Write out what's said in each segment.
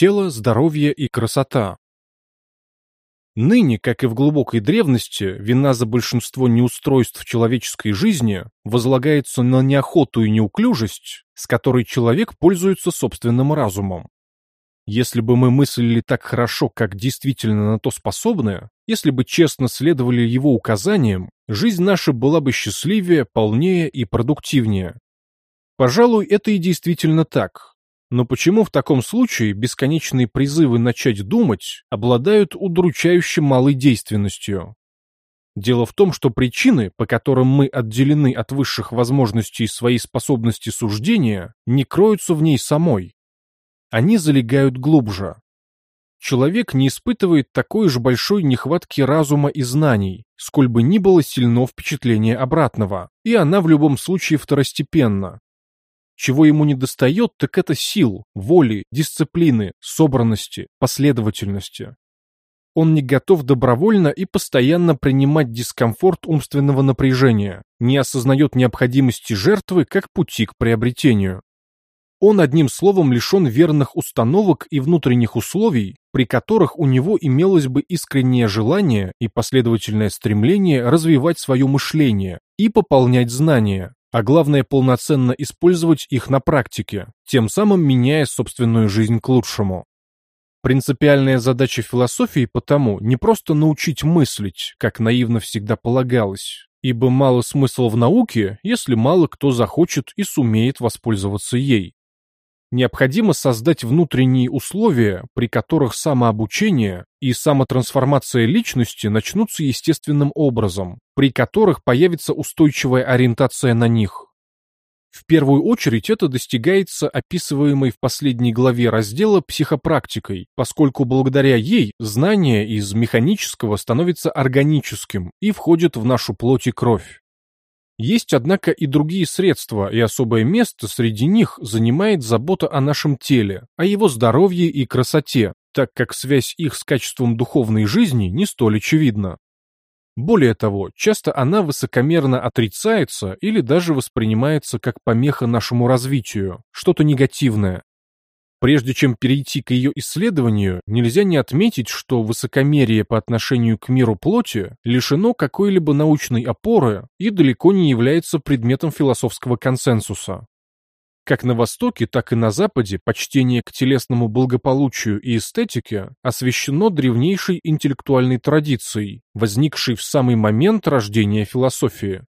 тело, здоровье и красота. Ныне, как и в глубокой древности, вина за большинство неустройств человеческой жизни возлагается на неохоту и неуклюжесть, с которой человек пользуется собственным разумом. Если бы мы мыслили так хорошо, как действительно на то способны, если бы честно следовали его указаниям, жизнь наша была бы счастливее, полнее и продуктивнее. Пожалуй, это и действительно так. Но почему в таком случае бесконечные призывы начать думать обладают удручающе малой действенностью? Дело в том, что причины, по которым мы отделены от высших возможностей своей способности суждения, не кроются в ней самой. Они залегают глубже. Человек не испытывает такой же большой нехватки разума и знаний, сколь бы ни было сильно впечатление обратного, и она в любом случае второстепенна. Чего ему не достает, так это сил, воли, дисциплины, собранности, последовательности. Он не готов добровольно и постоянно принимать дискомфорт умственного напряжения, не осознает необходимости жертвы как пути к приобретению. Он одним словом лишен верных установок и внутренних условий, при которых у него имелось бы искреннее желание и последовательное стремление развивать свое мышление и пополнять знания, а главное полноценно использовать их на практике, тем самым меняя собственную жизнь к лучшему. Принципиальная задача философии потому не просто научить мыслить, как наивно всегда полагалось, ибо мало смысла в науке, если мало кто захочет и сумеет воспользоваться ей. Необходимо создать внутренние условия, при которых самообучение и самотрансформация личности начнутся естественным образом, при которых появится устойчивая ориентация на них. В первую очередь это достигается описываемой в последней главе раздела психопрактикой, поскольку благодаря ей знание из механического становится органическим и входит в нашу плоть и кровь. Есть, однако, и другие средства, и особое место среди них занимает забота о нашем теле, о его здоровье и красоте, так как связь их с качеством духовной жизни не столь очевидна. Более того, часто она высокомерно отрицается или даже воспринимается как помеха нашему развитию, что-то негативное, Прежде чем перейти к ее исследованию, нельзя не отметить, что высокомерие по отношению к миру плоти лишено какой-либо научной опоры и далеко не является предметом философского консенсуса. Как на Востоке, так и на Западе почтение к телесному благополучию и эстетике освящено древнейшей интеллектуальной традицией, возникшей в самый момент рождения философии.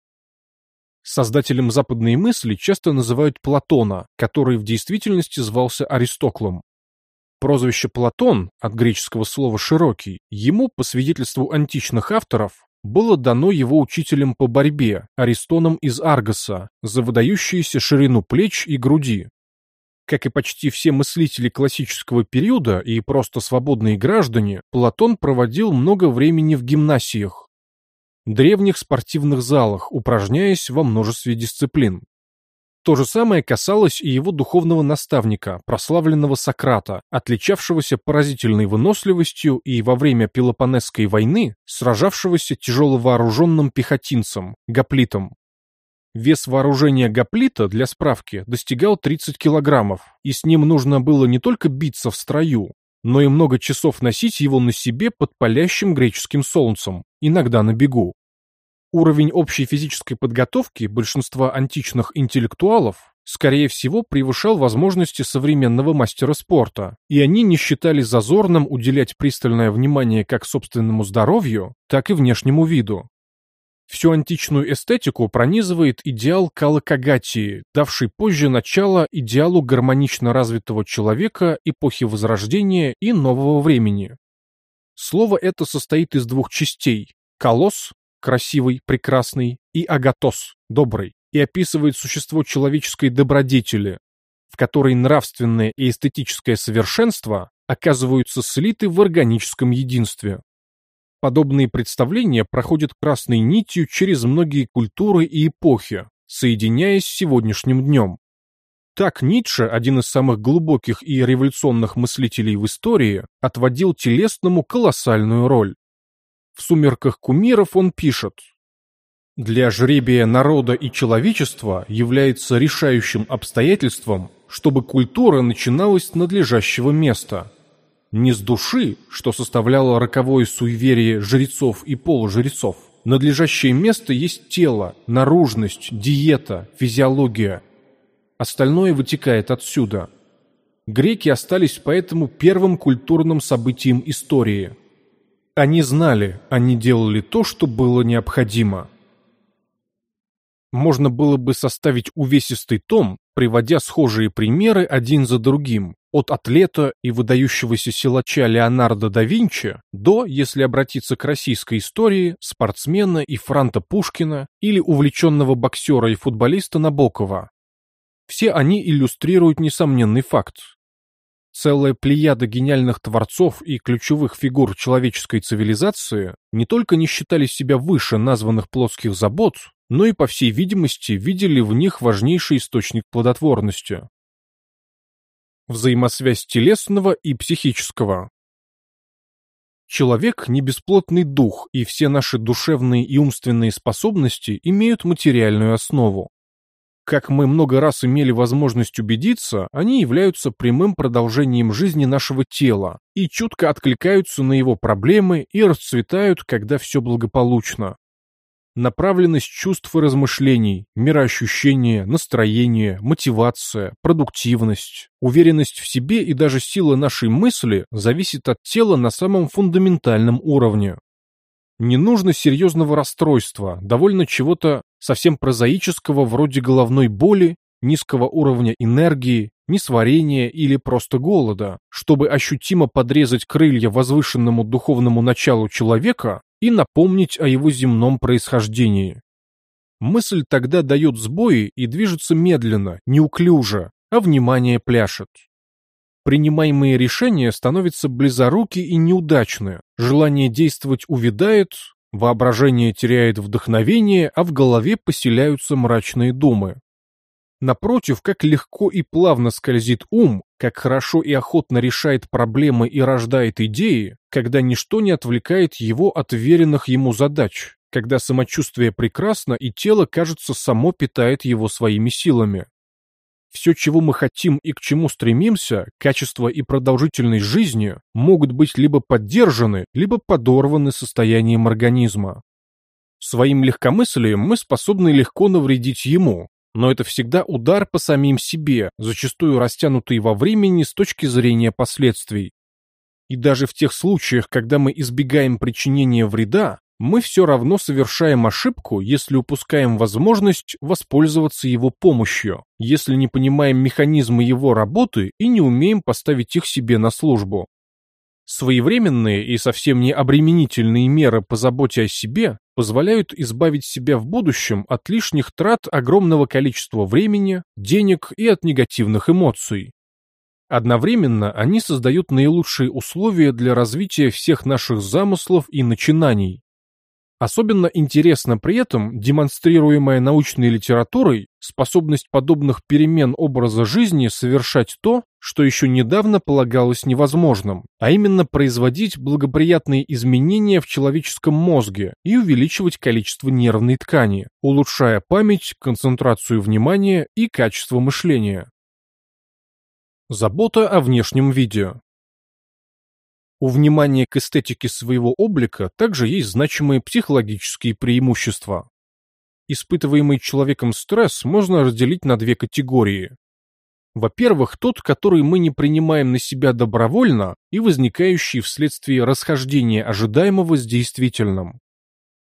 Создателем западной мысли часто называют Платона, который в действительности звался Аристоклом. Прозвище Платон, от греческого слова «широкий», ему, по свидетельству античных авторов, было дано его учителем по борьбе, Аристоном из Аргоса, за выдающуюся ширину плеч и груди. Как и почти все мыслители классического периода и просто свободные граждане, Платон проводил много времени в гимнасиях, древних спортивных залах, упражняясь во множестве дисциплин. То же самое касалось и его духовного наставника, прославленного Сократа, отличавшегося поразительной выносливостью и во время Пелопонесской войны сражавшегося тяжеловооруженным пехотинцем, гоплитом. Вес вооружения гоплита, для справки, достигал 30 килограммов, и с ним нужно было не только биться в строю, но и много часов носить его на себе под палящим греческим солнцем, иногда на бегу. Уровень общей физической подготовки большинства античных интеллектуалов, скорее всего, превышал возможности современного мастера спорта, и они не считали зазорным уделять пристальное внимание как собственному здоровью, так и внешнему виду. Всю античную эстетику пронизывает идеал Калакагатии, давший позже начало идеалу гармонично развитого человека эпохи Возрождения и Нового времени. Слово это состоит из двух частей – колосс красивый, прекрасный, и агатос, добрый, и описывает существо человеческой добродетели, в которой нравственное и эстетическое совершенство оказываются слиты в органическом единстве. Подобные представления проходят красной нитью через многие культуры и эпохи, соединяясь с сегодняшним днем. Так Ницше, один из самых глубоких и революционных мыслителей в истории, отводил телесному колоссальную роль. В «Сумерках кумиров» он пишет «Для жребия народа и человечества является решающим обстоятельством, чтобы культура начиналась с надлежащего места, не с души, что составляло роковое суеверие жрецов и полужрецов. Надлежащее место есть тело, наружность, диета, физиология. Остальное вытекает отсюда. Греки остались поэтому первым культурным событием истории. Они знали, они делали то, что было необходимо. Можно было бы составить увесистый том, приводя схожие примеры один за другим, от атлета и выдающегося силача Леонардо да Винчи до, если обратиться к российской истории, спортсмена и Франта Пушкина или увлеченного боксера и футболиста Набокова. Все они иллюстрируют несомненный факт. Целая плеяда гениальных творцов и ключевых фигур человеческой цивилизации не только не считали себя выше названных плотских забот, но и, по всей видимости, видели в них важнейший источник плодотворности взаимосвязь телесного и психического. Человек – не бесплотный дух, и все наши душевные и умственные способности имеют материальную основу. Как мы много раз имели возможность убедиться, они являются прямым продолжением жизни нашего тела и чутко откликаются на его проблемы и расцветают, когда все благополучно направленность чувств и размышлений, мироощущение, настроение, мотивация, продуктивность, уверенность в себе и даже сила нашей мысли зависит от тела на самом фундаментальном уровне. Не нужно серьезного расстройства, довольно чего-то совсем прозаического вроде головной боли, низкого уровня энергии, несварения или просто голода, чтобы ощутимо подрезать крылья возвышенному духовному началу человека и напомнить о его земном происхождении. Мысль тогда дает сбои и движется медленно, неуклюже, а внимание пляшет. Принимаемые решения становятся близоруки и неудачны, желание действовать увядает, воображение теряет вдохновение, а в голове поселяются мрачные думы. Напротив, как легко и плавно скользит ум, как хорошо и охотно решает проблемы и рождает идеи, когда ничто не отвлекает его от веренных ему задач, когда самочувствие прекрасно и тело, кажется, само питает его своими силами. Все, чего мы хотим и к чему стремимся, качество и продолжительность жизни, могут быть либо поддержаны, либо подорваны состоянием организма. Своим легкомыслием мы способны легко навредить ему, но это всегда удар по самим себе, зачастую растянутый во времени с точки зрения последствий. И даже в тех случаях, когда мы избегаем причинения вреда, мы все равно совершаем ошибку, если упускаем возможность воспользоваться его помощью, если не понимаем механизмы его работы и не умеем поставить их себе на службу. Своевременные и совсем не обременительные меры по заботе о себе позволяют избавить себя в будущем от лишних трат огромного количества времени, денег и от негативных эмоций. Одновременно они создают наилучшие условия для развития всех наших замыслов и начинаний, Особенно интересно при этом демонстрируемая научной литературой способность подобных перемен образа жизни совершать то, что еще недавно полагалось невозможным, а именно производить благоприятные изменения в человеческом мозге и увеличивать количество нервной ткани, улучшая память, концентрацию внимания и качество мышления. Забота о внешнем виде. У внимания к эстетике своего облика также есть значимые психологические преимущества. Испытываемый человеком стресс можно разделить на две категории. Во-первых, тот, который мы не принимаем на себя добровольно и возникающий вследствие расхождения ожидаемого с действительным.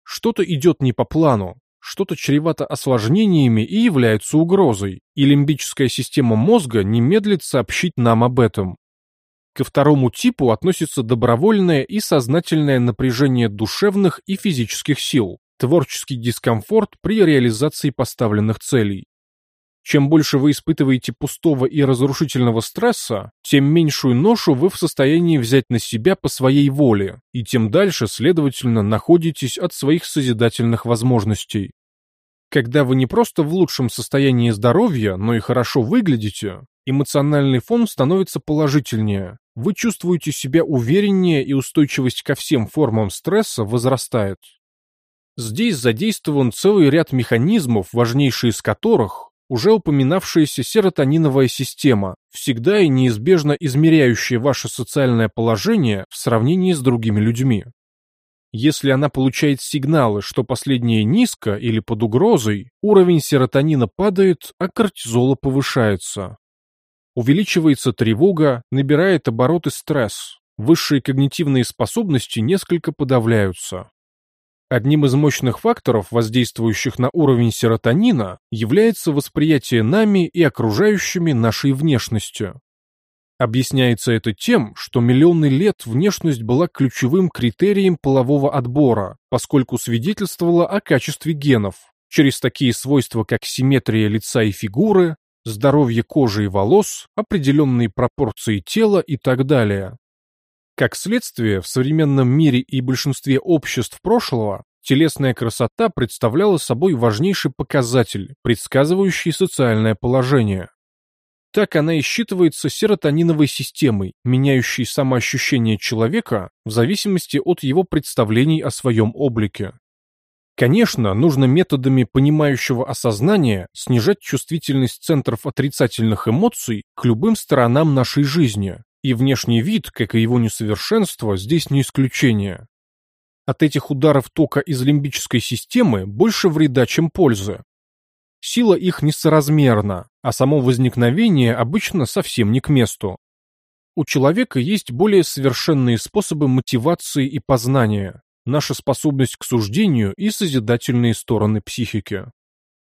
Что-то идет не по плану, что-то чревато осложнениями и является угрозой, и лимбическая система мозга не медлит сообщить нам об этом. Ко второму типу относится добровольное и сознательное напряжение душевных и физических сил, творческий дискомфорт при реализации поставленных целей. Чем больше вы испытываете пустого и разрушительного стресса, тем меньшую ношу вы в состоянии взять на себя по своей воле, и тем дальше, следовательно, находитесь от своих созидательных возможностей. Когда вы не просто в лучшем состоянии здоровья, но и хорошо выглядите, эмоциональный фон становится положительнее, вы чувствуете себя увереннее и устойчивость ко всем формам стресса возрастает. Здесь задействован целый ряд механизмов, важнейший из которых уже упоминавшаяся серотониновая система, всегда и неизбежно измеряющая ваше социальное положение в сравнении с другими людьми. Если она получает сигналы, что последнее низко или под угрозой, уровень серотонина падает, а кортизола повышается. Увеличивается тревога, набирает обороты стресс, высшие когнитивные способности несколько подавляются. Одним из мощных факторов, воздействующих на уровень серотонина, является восприятие нами и окружающими нашей внешностью. Объясняется это тем, что миллионы лет внешность была ключевым критерием полового отбора, поскольку свидетельствовала о качестве генов, через такие свойства, как симметрия лица и фигуры, здоровье кожи и волос, определенные пропорции тела и так далее. Как следствие, в современном мире и большинстве обществ прошлого телесная красота представляла собой важнейший показатель, предсказывающий социальное положение. Так она и считывается серотониновой системой, меняющей самоощущение человека в зависимости от его представлений о своем облике. Конечно, нужно методами понимающего осознания снижать чувствительность центров отрицательных эмоций к любым сторонам нашей жизни, и внешний вид, как и его несовершенство, здесь не исключение. От этих ударов тока из лимбической системы больше вреда, чем пользы. Сила их несоразмерна, а само возникновение обычно совсем не к месту. У человека есть более совершенные способы мотивации и познания, наша способность к суждению и созидательные стороны психики.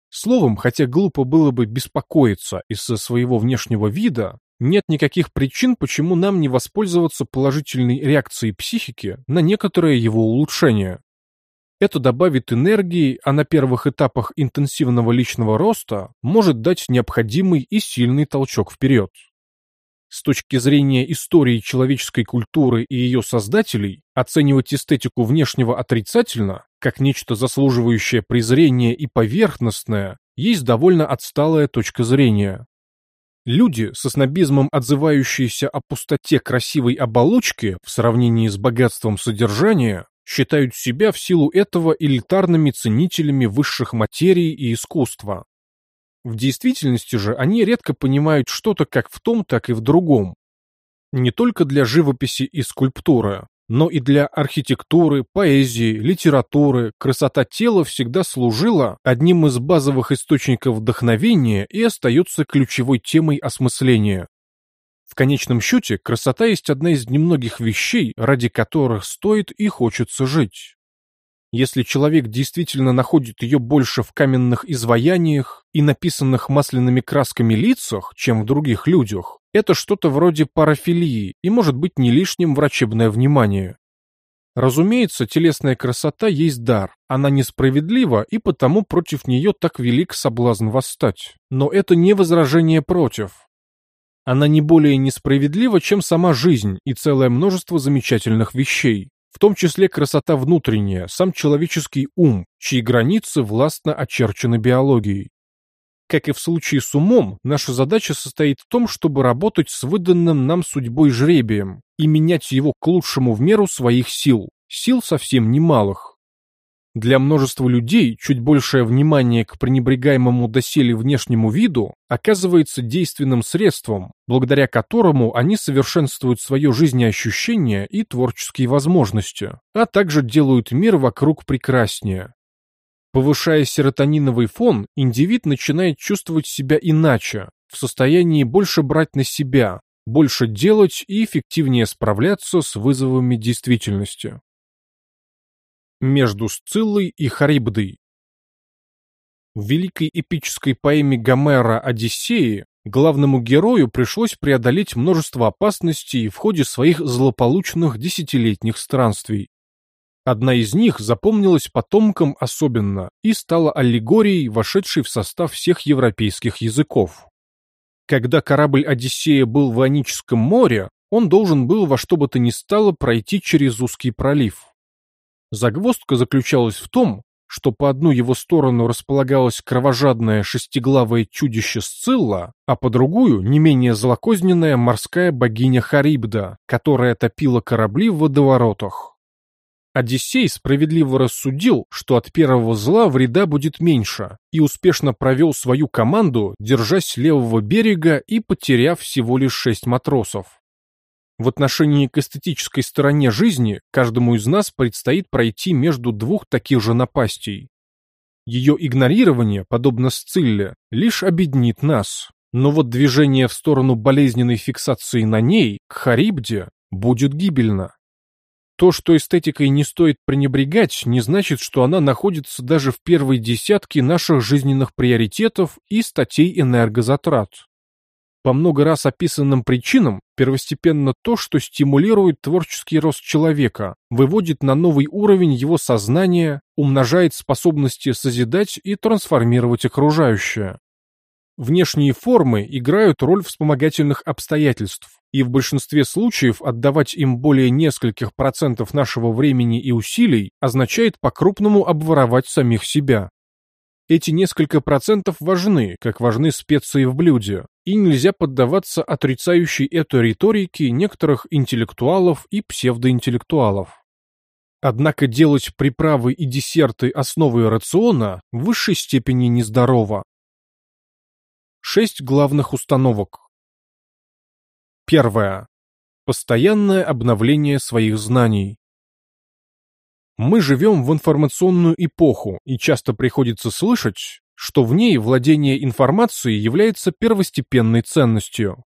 Словом, хотя глупо было бы беспокоиться из-за своего внешнего вида, нет никаких причин, почему нам не воспользоваться положительной реакцией психики на некоторое его улучшение. Это добавит энергии, а на первых этапах интенсивного личного роста может дать необходимый и сильный толчок вперед. С точки зрения истории человеческой культуры и ее создателей, оценивать эстетику внешнего отрицательно, как нечто заслуживающее презрения и поверхностное, есть довольно отсталая точка зрения. Люди, со снобизмом отзывающиеся о пустоте красивой оболочки в сравнении с богатством содержания, считают себя в силу этого элитарными ценителями высших материй и искусства. В действительности же они редко понимают что-то как в том, так и в другом. Не только для живописи и скульптуры, но и для архитектуры, поэзии, литературы красота тела всегда служила одним из базовых источников вдохновения и остается ключевой темой осмысления. В конечном счете, красота есть одна из немногих вещей, ради которых стоит и хочется жить. Если человек действительно находит ее больше в каменных изваяниях и написанных масляными красками лицах, чем в других людях, это что-то вроде парафилии и может быть не лишним врачебное внимание. Разумеется, телесная красота есть дар, она несправедлива, и потому против нее так велик соблазн восстать. Но это не возражение против. Она не более несправедлива, чем сама жизнь и целое множество замечательных вещей в том числе красота внутренняя, сам человеческий ум, чьи границы властно очерчены биологией. Как и в случае с умом, наша задача состоит в том, чтобы работать с выданным нам судьбой жребием и менять его к лучшему в меру своих сил, сил совсем немалых. Для множества людей чуть большее внимание к пренебрегаемому доселе внешнему виду оказывается действенным средством, благодаря которому они совершенствуют свое жизнеощущение и творческие возможности, а также делают мир вокруг прекраснее. Повышая серотониновый фон, индивид начинает чувствовать себя иначе, в состоянии больше брать на себя, больше делать и эффективнее справляться с вызовами действительности между Сциллой и Харибдой. В великой эпической поэме Гомера «Одиссеи» главному герою пришлось преодолеть множество опасностей в ходе своих злополучных десятилетних странствий. Одна из них запомнилась потомкам особенно и стала аллегорией, вошедшей в состав всех европейских языков. Когда корабль Одиссея был в Ионическом море, он должен был во что бы то ни стало пройти через узкий пролив. Загвоздка заключалась в том, что по одну его сторону располагалось кровожадное шестиглавое чудище Сцилла, а по другую не менее злокозненная морская богиня Харибда, которая топила корабли в водоворотах. Одиссей справедливо рассудил, что от первого зла вреда будет меньше, и успешно провел свою команду, держась левого берега и потеряв всего лишь шесть матросов. В отношении к эстетической стороне жизни каждому из нас предстоит пройти между двух таких же напастей. Ее игнорирование, подобно Сцилле, лишь обеднит нас, но вот движение в сторону болезненной фиксации на ней, к Харибде, будет гибельно. То, что эстетикой не стоит пренебрегать, не значит, что она находится даже в первой десятке наших жизненных приоритетов и статей энергозатрат. По много раз описанным причинам первостепенно то, что стимулирует творческий рост человека, выводит на новый уровень его сознания, умножает способности созидать и трансформировать окружающее. Внешние формы играют роль вспомогательных обстоятельств, и в большинстве случаев отдавать им более нескольких процентов нашего времени и усилий означает по-крупному обворовать самих себя. Эти несколько процентов важны, как важны специи в блюде, и нельзя поддаваться отрицающей эту риторике некоторых интеллектуалов и псевдоинтеллектуалов. Однако делать приправы и десерты основой рациона в высшей степени нездорово. Шесть главных установок. Первое. Постоянное обновление своих знаний. Мы живем в информационную эпоху, и часто приходится слышать, что в ней владение информацией является первостепенной ценностью.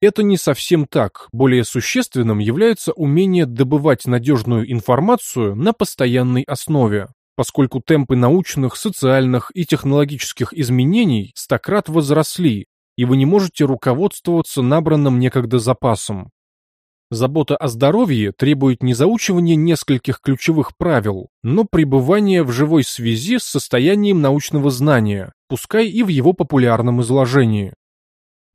Это не совсем так. Более существенным является умение добывать надежную информацию на постоянной основе поскольку темпы научных, социальных и технологических изменений стократ возросли, и вы не можете руководствоваться набранным некогда запасом. Забота о здоровье требует не заучивания нескольких ключевых правил, но пребывания в живой связи с состоянием научного знания, пускай и в его популярном изложении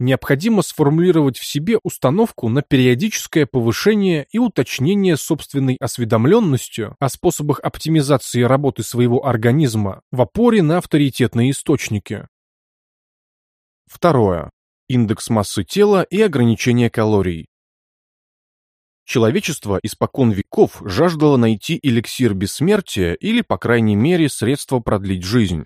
необходимо сформулировать в себе установку на периодическое повышение и уточнение собственной осведомленностью о способах оптимизации работы своего организма в опоре на авторитетные источники. Второе. Индекс массы тела и ограничение калорий. Человечество испокон веков жаждало найти эликсир бессмертия или, по крайней мере, средство продлить жизнь.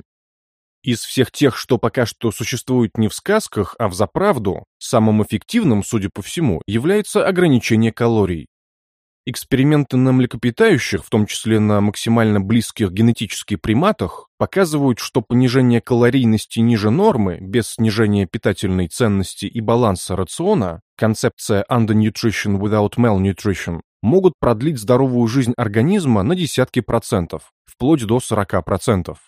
Из всех тех, что пока что существуют не в сказках, а в заправду, самым эффективным, судя по всему, является ограничение калорий. Эксперименты на млекопитающих, в том числе на максимально близких генетически приматах, показывают, что понижение калорийности ниже нормы, без снижения питательной ценности и баланса рациона, концепция undernutrition without malnutrition, могут продлить здоровую жизнь организма на десятки процентов, вплоть до 40 процентов.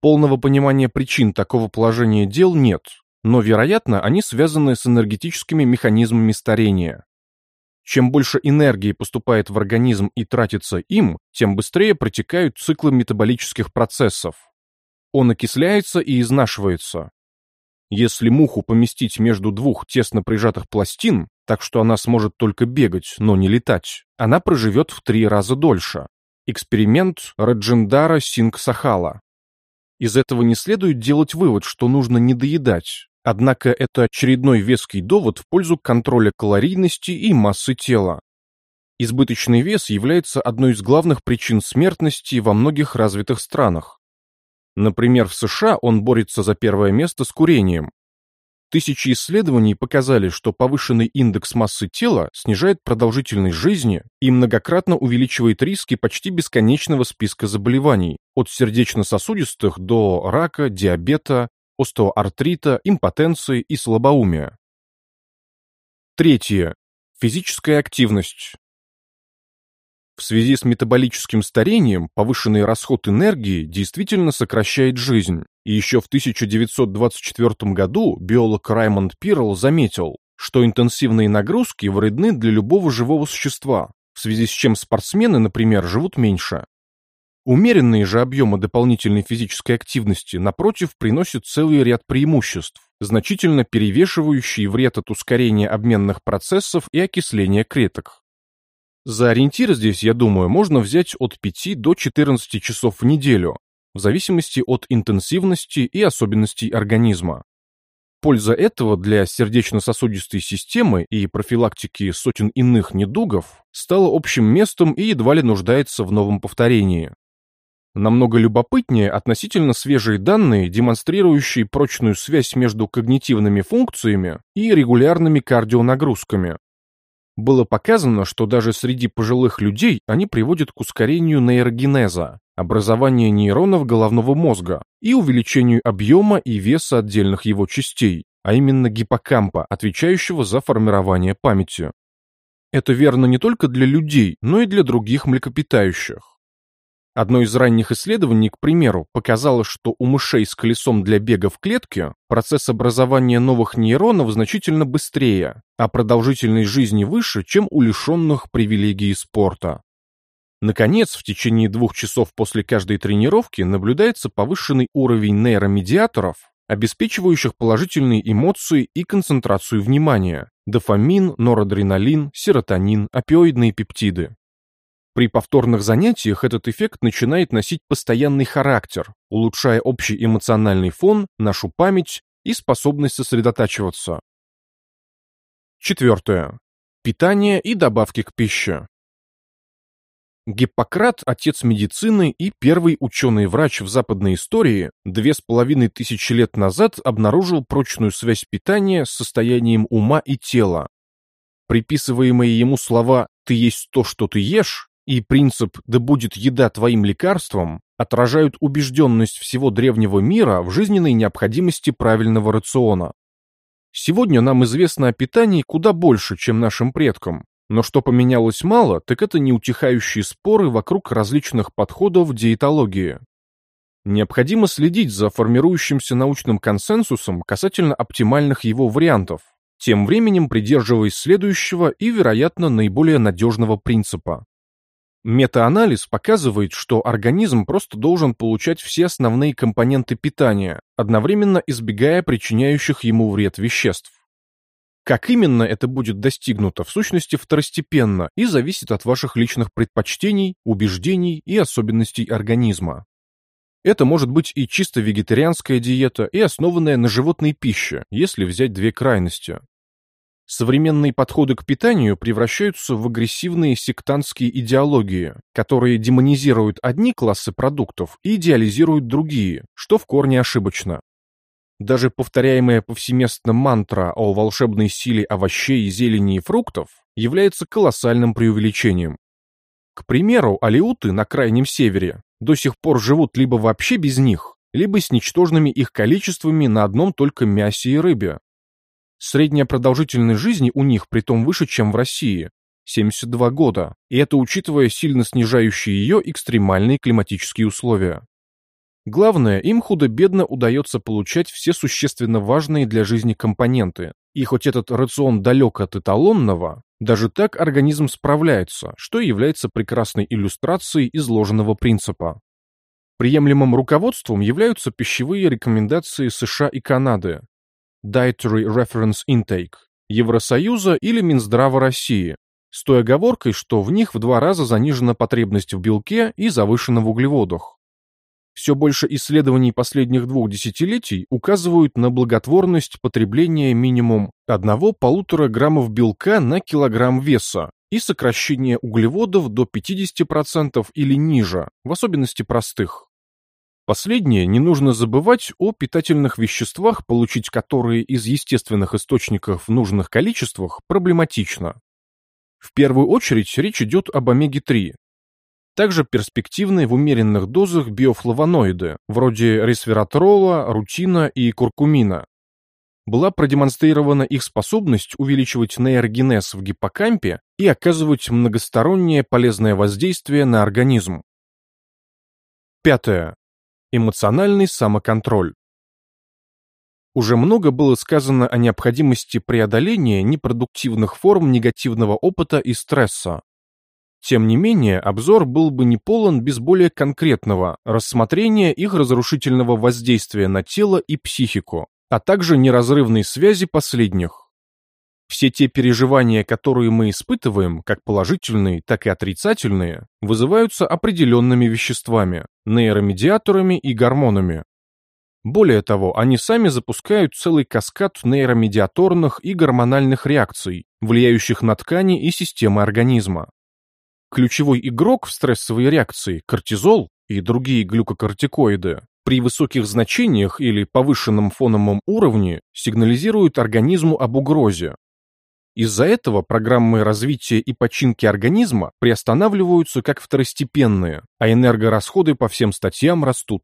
Полного понимания причин такого положения дел нет, но, вероятно, они связаны с энергетическими механизмами старения. Чем больше энергии поступает в организм и тратится им, тем быстрее протекают циклы метаболических процессов. Он окисляется и изнашивается. Если муху поместить между двух тесно прижатых пластин, так что она сможет только бегать, но не летать, она проживет в три раза дольше. Эксперимент Раджендара Синг-Сахала. Из этого не следует делать вывод, что нужно не доедать. Однако это очередной веский довод в пользу контроля калорийности и массы тела. Избыточный вес является одной из главных причин смертности во многих развитых странах. Например, в США он борется за первое место с курением, Тысячи исследований показали, что повышенный индекс массы тела снижает продолжительность жизни и многократно увеличивает риски почти бесконечного списка заболеваний, от сердечно-сосудистых до рака, диабета, остеоартрита, импотенции и слабоумия. Третье. Физическая активность. В связи с метаболическим старением повышенный расход энергии действительно сокращает жизнь. И еще в 1924 году биолог Раймонд Пирл заметил, что интенсивные нагрузки вредны для любого живого существа, в связи с чем спортсмены, например, живут меньше. Умеренные же объемы дополнительной физической активности, напротив, приносят целый ряд преимуществ, значительно перевешивающие вред от ускорения обменных процессов и окисления клеток. За ориентир здесь, я думаю, можно взять от 5 до 14 часов в неделю, в зависимости от интенсивности и особенностей организма. Польза этого для сердечно-сосудистой системы и профилактики сотен иных недугов стала общим местом и едва ли нуждается в новом повторении. Намного любопытнее относительно свежие данные, демонстрирующие прочную связь между когнитивными функциями и регулярными кардионагрузками. Было показано, что даже среди пожилых людей они приводят к ускорению нейрогенеза, образованию нейронов головного мозга и увеличению объема и веса отдельных его частей, а именно гиппокампа, отвечающего за формирование памяти. Это верно не только для людей, но и для других млекопитающих. Одно из ранних исследований, к примеру, показало, что у мышей с колесом для бега в клетке процесс образования новых нейронов значительно быстрее, а продолжительность жизни выше, чем у лишенных привилегий спорта. Наконец, в течение двух часов после каждой тренировки наблюдается повышенный уровень нейромедиаторов, обеспечивающих положительные эмоции и концентрацию внимания – дофамин, норадреналин, серотонин, опиоидные пептиды. При повторных занятиях этот эффект начинает носить постоянный характер, улучшая общий эмоциональный фон, нашу память и способность сосредотачиваться. Четвертое. Питание и добавки к пище. Гиппократ, отец медицины и первый ученый-врач в западной истории, две с половиной тысячи лет назад обнаружил прочную связь питания с состоянием ума и тела. Приписываемые ему слова «ты есть то, что ты ешь» и принцип «да будет еда твоим лекарством» отражают убежденность всего древнего мира в жизненной необходимости правильного рациона. Сегодня нам известно о питании куда больше, чем нашим предкам, но что поменялось мало, так это неутихающие споры вокруг различных подходов диетологии. Необходимо следить за формирующимся научным консенсусом касательно оптимальных его вариантов, тем временем придерживаясь следующего и, вероятно, наиболее надежного принципа. Метаанализ показывает, что организм просто должен получать все основные компоненты питания, одновременно избегая причиняющих ему вред веществ. Как именно это будет достигнуто, в сущности второстепенно и зависит от ваших личных предпочтений, убеждений и особенностей организма. Это может быть и чисто вегетарианская диета, и основанная на животной пище, если взять две крайности. Современные подходы к питанию превращаются в агрессивные сектантские идеологии, которые демонизируют одни классы продуктов и идеализируют другие, что в корне ошибочно. Даже повторяемая повсеместно мантра о волшебной силе овощей, зелени и фруктов является колоссальным преувеличением. К примеру, алиуты на Крайнем Севере до сих пор живут либо вообще без них, либо с ничтожными их количествами на одном только мясе и рыбе, Средняя продолжительность жизни у них притом выше, чем в России – 72 года, и это учитывая сильно снижающие ее экстремальные климатические условия. Главное, им худо-бедно удается получать все существенно важные для жизни компоненты, и хоть этот рацион далек от эталонного, даже так организм справляется, что является прекрасной иллюстрацией изложенного принципа. Приемлемым руководством являются пищевые рекомендации США и Канады, Dietary Reference Intake Евросоюза или Минздрава России, с той оговоркой, что в них в два раза занижена потребность в белке и завышена в углеводах. Все больше исследований последних двух десятилетий указывают на благотворность потребления минимум 1-1,5 граммов белка на килограмм веса и сокращение углеводов до 50% или ниже, в особенности простых. Последнее не нужно забывать о питательных веществах, получить которые из естественных источников в нужных количествах проблематично. В первую очередь речь идет об омеге-3. Также перспективны в умеренных дозах биофлавоноиды, вроде ресвератрола, рутина и куркумина. Была продемонстрирована их способность увеличивать нейрогенез в гиппокампе и оказывать многостороннее полезное воздействие на организм. Пятое. Эмоциональный самоконтроль. Уже много было сказано о необходимости преодоления непродуктивных форм негативного опыта и стресса. Тем не менее, обзор был бы не полон без более конкретного рассмотрения их разрушительного воздействия на тело и психику, а также неразрывной связи последних. Все те переживания, которые мы испытываем, как положительные, так и отрицательные, вызываются определенными веществами, нейромедиаторами и гормонами. Более того, они сами запускают целый каскад нейромедиаторных и гормональных реакций, влияющих на ткани и системы организма. Ключевой игрок в стрессовой реакции, кортизол и другие глюкокортикоиды, при высоких значениях или повышенном фоновом уровне сигнализируют организму об угрозе. Из-за этого программы развития и починки организма приостанавливаются как второстепенные, а энергорасходы по всем статьям растут.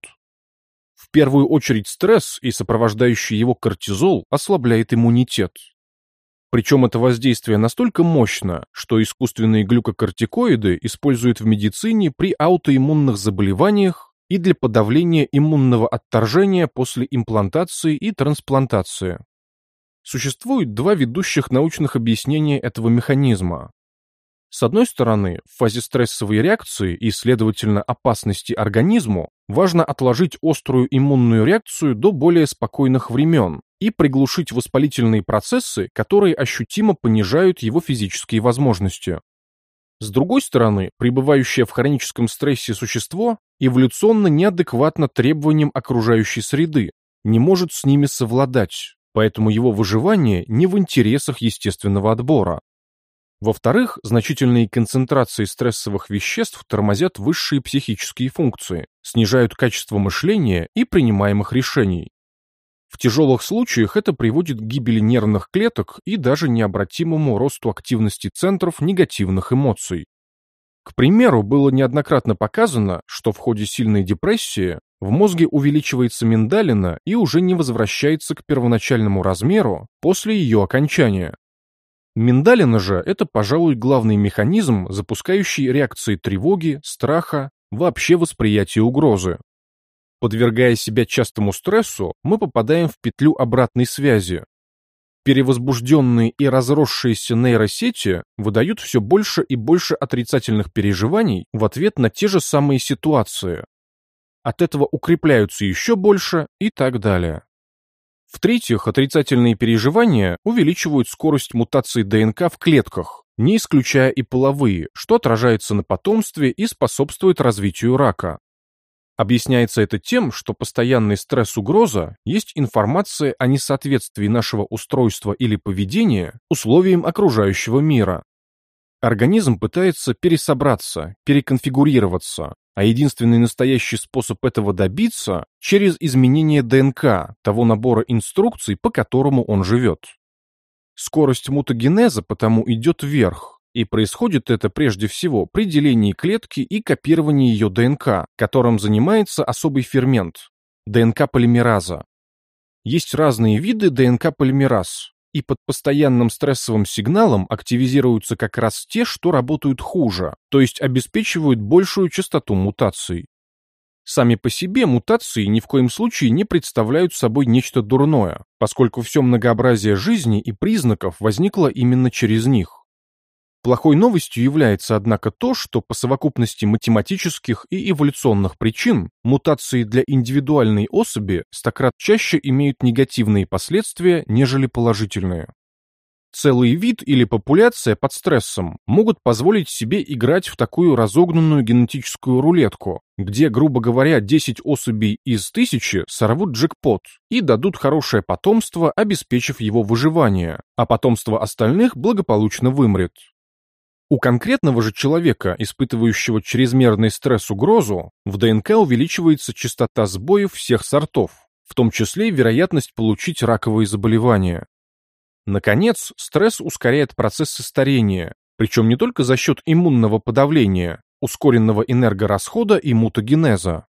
В первую очередь стресс и сопровождающий его кортизол ослабляет иммунитет. Причем это воздействие настолько мощно, что искусственные глюкокортикоиды используют в медицине при аутоиммунных заболеваниях и для подавления иммунного отторжения после имплантации и трансплантации. Существует два ведущих научных объяснения этого механизма. С одной стороны, в фазе стрессовой реакции и, следовательно, опасности организму важно отложить острую иммунную реакцию до более спокойных времен и приглушить воспалительные процессы, которые ощутимо понижают его физические возможности. С другой стороны, пребывающее в хроническом стрессе существо эволюционно неадекватно требованиям окружающей среды, не может с ними совладать, поэтому его выживание не в интересах естественного отбора. Во-вторых, значительные концентрации стрессовых веществ тормозят высшие психические функции, снижают качество мышления и принимаемых решений. В тяжелых случаях это приводит к гибели нервных клеток и даже необратимому росту активности центров негативных эмоций. К примеру, было неоднократно показано, что в ходе сильной депрессии в мозге увеличивается миндалина и уже не возвращается к первоначальному размеру после ее окончания. Миндалина же – это, пожалуй, главный механизм, запускающий реакции тревоги, страха, вообще восприятие угрозы. Подвергая себя частому стрессу, мы попадаем в петлю обратной связи. Перевозбужденные и разросшиеся нейросети выдают все больше и больше отрицательных переживаний в ответ на те же самые ситуации. От этого укрепляются еще больше и так далее. В-третьих, отрицательные переживания увеличивают скорость мутации ДНК в клетках, не исключая и половые, что отражается на потомстве и способствует развитию рака. Объясняется это тем, что постоянный стресс-угроза есть информация о несоответствии нашего устройства или поведения условиям окружающего мира. Организм пытается пересобраться, переконфигурироваться, а единственный настоящий способ этого добиться – через изменение ДНК, того набора инструкций, по которому он живет. Скорость мутагенеза потому идет вверх, и происходит это прежде всего при делении клетки и копировании ее ДНК, которым занимается особый фермент – ДНК-полимераза. Есть разные виды ДНК-полимераз, и под постоянным стрессовым сигналом активизируются как раз те, что работают хуже, то есть обеспечивают большую частоту мутаций. Сами по себе мутации ни в коем случае не представляют собой нечто дурное, поскольку все многообразие жизни и признаков возникло именно через них. Плохой новостью является, однако, то, что по совокупности математических и эволюционных причин мутации для индивидуальной особи стократ чаще имеют негативные последствия, нежели положительные. Целый вид или популяция под стрессом могут позволить себе играть в такую разогнанную генетическую рулетку, где, грубо говоря, 10 особей из тысячи сорвут джекпот и дадут хорошее потомство, обеспечив его выживание, а потомство остальных благополучно вымрет. У конкретного же человека, испытывающего чрезмерный стресс-угрозу, в ДНК увеличивается частота сбоев всех сортов, в том числе вероятность получить раковые заболевания. Наконец, стресс ускоряет процессы старения, причем не только за счет иммунного подавления, ускоренного энергорасхода и мутагенеза.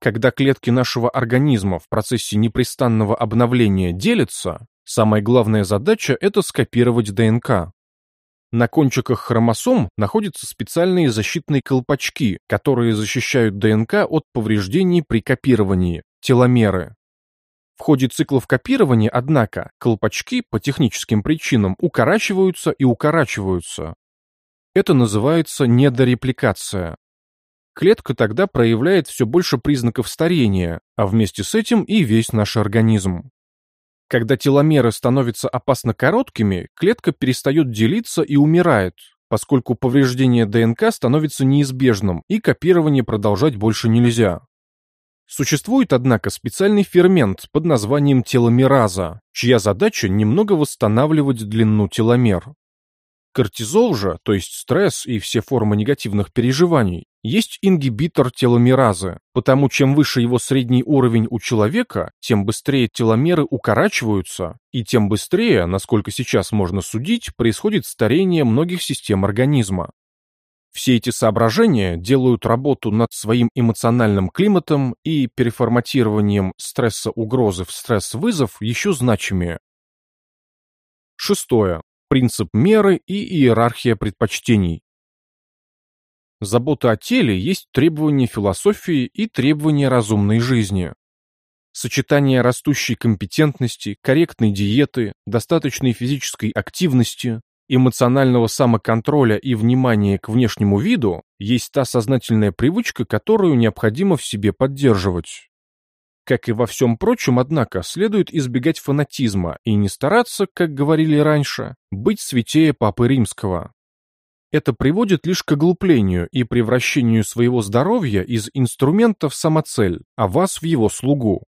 Когда клетки нашего организма в процессе непрестанного обновления делятся, самая главная задача – это скопировать ДНК. На кончиках хромосом находятся специальные защитные колпачки, которые защищают ДНК от повреждений при копировании, теломеры. В ходе циклов копирования, однако, колпачки по техническим причинам укорачиваются и укорачиваются. Это называется недорепликация. Клетка тогда проявляет все больше признаков старения, а вместе с этим и весь наш организм. Когда теломеры становятся опасно короткими, клетка перестает делиться и умирает, поскольку повреждение ДНК становится неизбежным и копирование продолжать больше нельзя. Существует, однако, специальный фермент под названием теломераза, чья задача немного восстанавливать длину теломер. Кортизол же, то есть стресс и все формы негативных переживаний, есть ингибитор теломеразы, потому чем выше его средний уровень у человека, тем быстрее теломеры укорачиваются, и тем быстрее, насколько сейчас можно судить, происходит старение многих систем организма. Все эти соображения делают работу над своим эмоциональным климатом и переформатированием стресса-угрозы в стресс-вызов еще значимее. Шестое. Принцип меры и иерархия предпочтений. Забота о теле есть требование философии и требование разумной жизни. Сочетание растущей компетентности, корректной диеты, достаточной физической активности, эмоционального самоконтроля и внимания к внешнему виду есть та сознательная привычка, которую необходимо в себе поддерживать. Как и во всем прочем, однако, следует избегать фанатизма и не стараться, как говорили раньше, быть святее Папы Римского. Это приводит лишь к оглуплению и превращению своего здоровья из инструмента в самоцель, а вас в его слугу.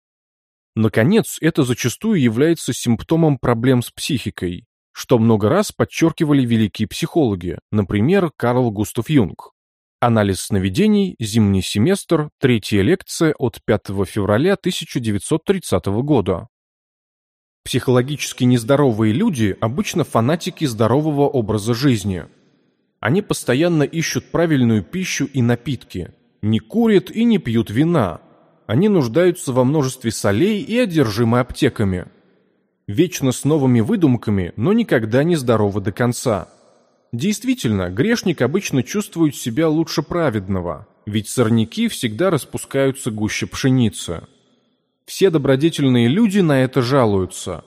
Наконец, это зачастую является симптомом проблем с психикой, что много раз подчеркивали великие психологи, например, Карл Густав Юнг. Анализ сновидений, зимний семестр, третья лекция от 5 февраля 1930 года. Психологически нездоровые люди обычно фанатики здорового образа жизни. Они постоянно ищут правильную пищу и напитки, не курят и не пьют вина. Они нуждаются во множестве солей и одержимы аптеками – вечно с новыми выдумками, но никогда не здоровы до конца. Действительно, грешник обычно чувствует себя лучше праведного, ведь сорняки всегда распускаются гуще пшеницы. Все добродетельные люди на это жалуются.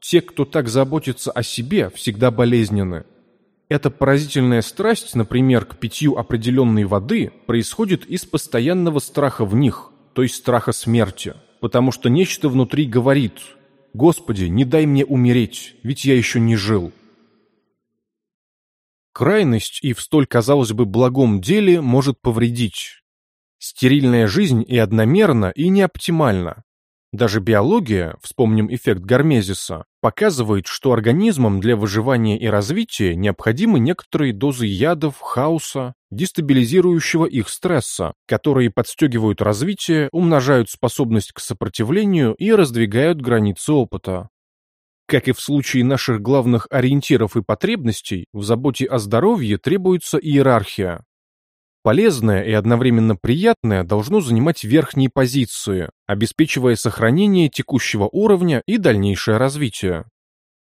Те, кто так заботится о себе, всегда болезненны. Эта поразительная страсть, например, к питью определенной воды, происходит из постоянного страха в них, то есть страха смерти, потому что нечто внутри говорит – Господи, не дай мне умереть, ведь я еще не жил. Крайность и в столь, казалось бы, благом деле может повредить. Стерильная жизнь и одномерна, и неоптимальна. Даже биология, вспомним эффект Гармезиса, показывает, что организмам для выживания и развития необходимы некоторые дозы ядов, хаоса, дестабилизирующего их стресса, которые подстегивают развитие, умножают способность к сопротивлению и раздвигают границы опыта. Как и в случае наших главных ориентиров и потребностей, в заботе о здоровье требуется иерархия, Полезное и одновременно приятное должно занимать верхние позиции, обеспечивая сохранение текущего уровня и дальнейшее развитие.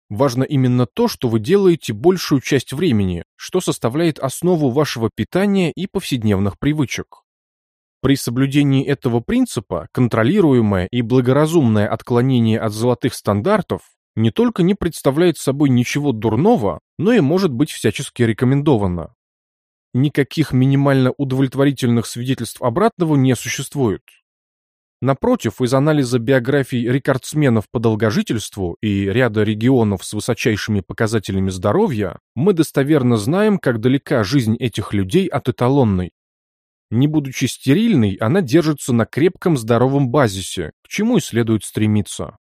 Важно именно то, что вы делаете большую часть времени, что составляет основу вашего питания и повседневных привычек. При соблюдении этого принципа контролируемое и благоразумное отклонение от золотых стандартов не только не представляет собой ничего дурного, но и может быть всячески рекомендовано никаких минимально удовлетворительных свидетельств обратного не существует. Напротив, из анализа биографий рекордсменов по долгожительству и ряда регионов с высочайшими показателями здоровья мы достоверно знаем, как далека жизнь этих людей от эталонной. Не будучи стерильной, она держится на крепком здоровом базисе, к чему и следует стремиться.